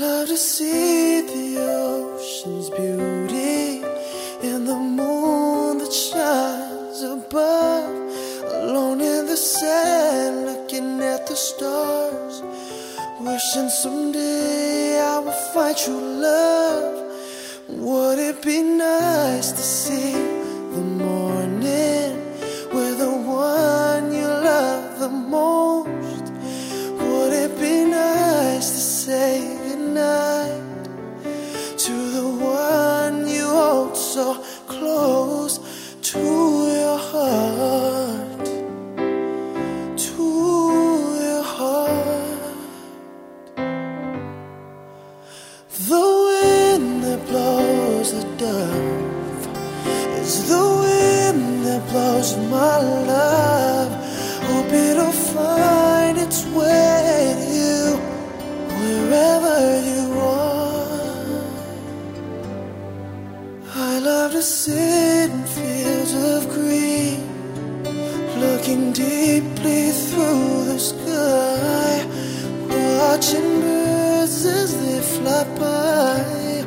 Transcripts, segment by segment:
to see the ocean's beauty and the moon that shines above. Alone in the sand, looking at the stars. Wishing someday I would find true love. Would it be nice to see the morning by,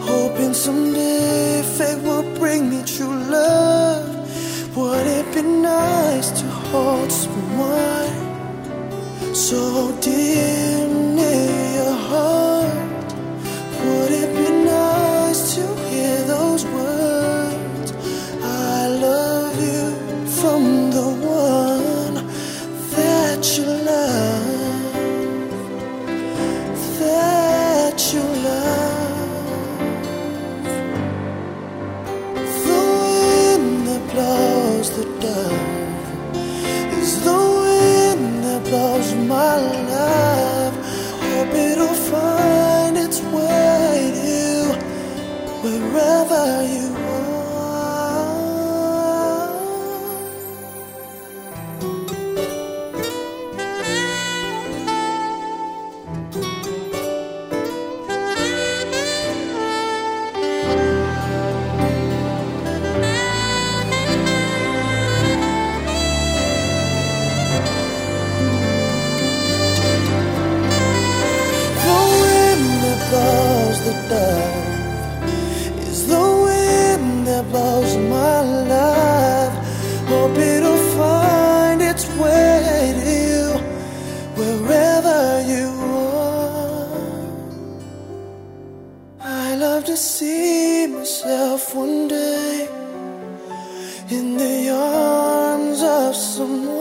hoping someday fate will bring me true love. Would it be nice to hold someone so dear near your heart? Wherever you are. The wind that blows the dove is the wind that blows my love. Hope it'll find its way to you wherever you are. I love to see myself one day in the arms of someone